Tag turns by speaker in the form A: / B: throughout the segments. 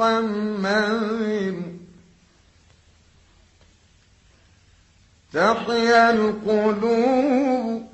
A: محمد تحيا القلوب.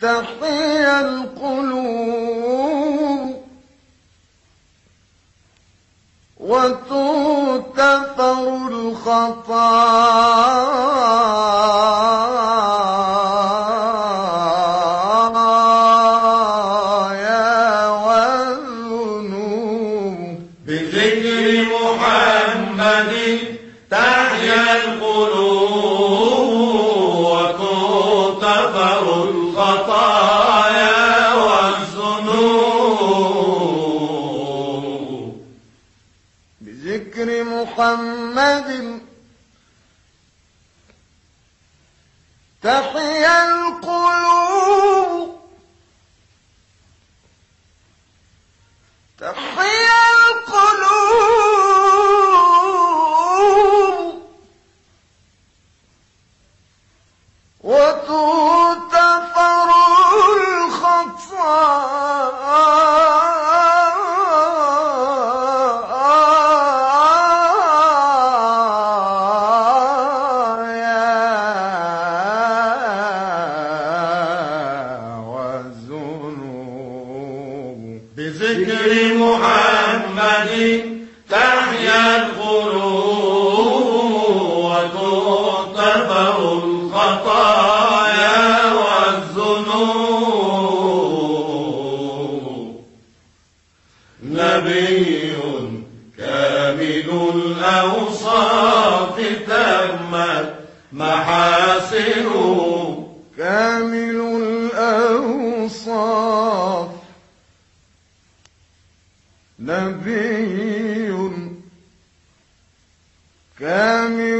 A: تحيا القلوب. وتغتفر الخطايا.
B: محمد. تحيا القلوب.
A: تحيا
B: بذكر محمد تحيا القلوب وتغتفر الخطايا والذنوب. نبي
A: نبي كامل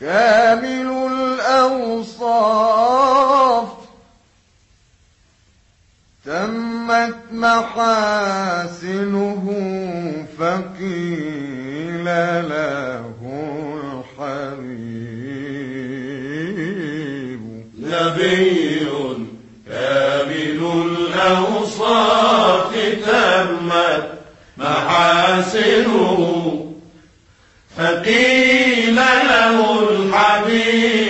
A: كامل الأوصاف. تمت محاسنه فقيل له الحبيب.
B: نبي كامل الأوصاف تمت محاسنه فقيل له الحبيب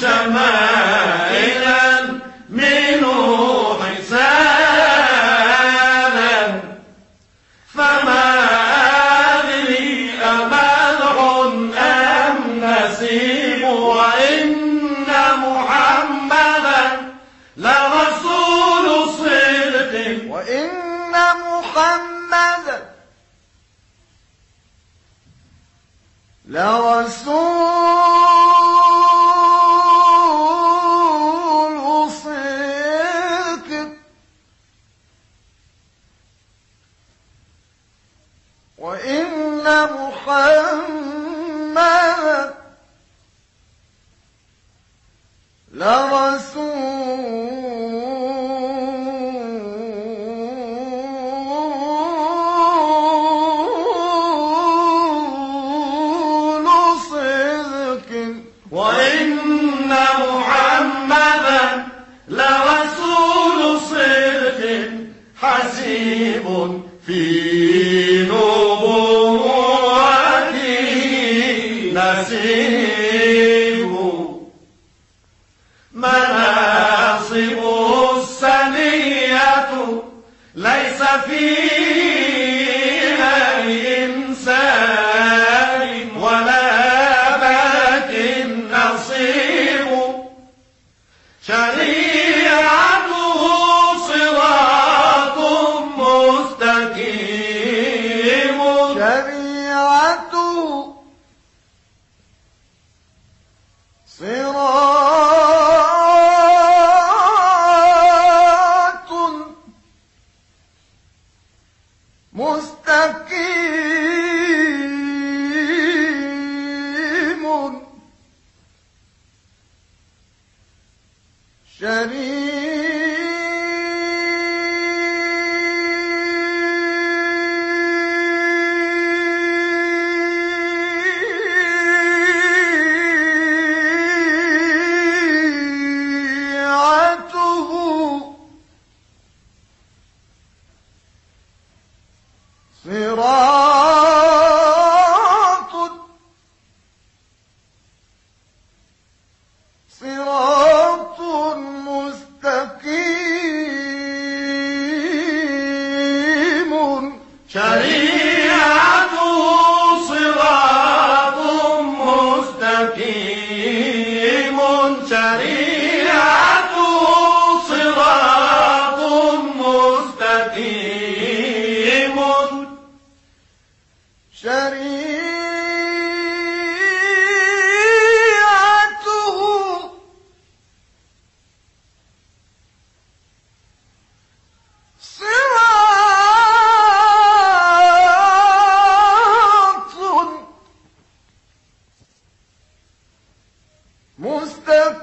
B: شمائلا منه حسانا فما أدري أمدح أم نسيب وإن محمدا لرسول صدق.
A: وإن محمدا لرسول لرسول صدق.
B: وإن صراط مستقيم.
A: شريعته صراط صراط